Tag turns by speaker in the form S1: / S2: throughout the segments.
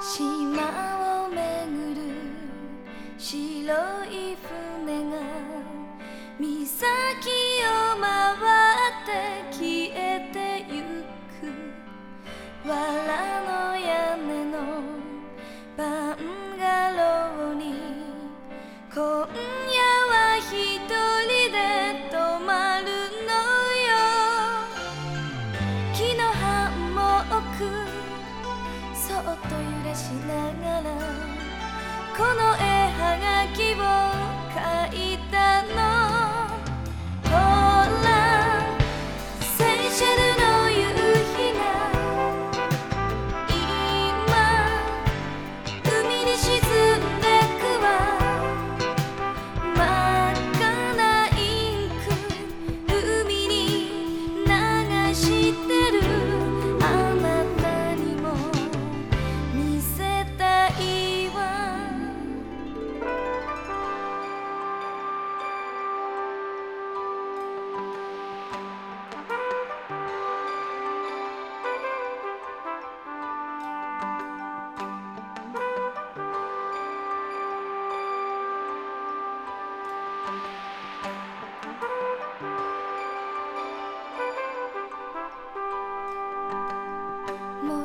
S1: 島を巡る白い船が岬っと揺らしながらこの絵はがきを描いたの。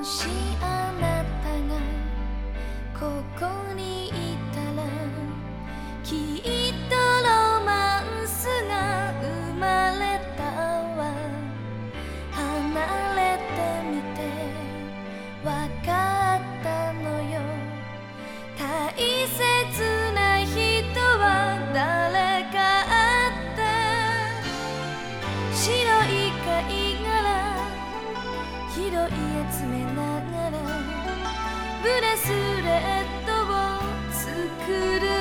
S1: 西安い集めながらブレスレットを作る。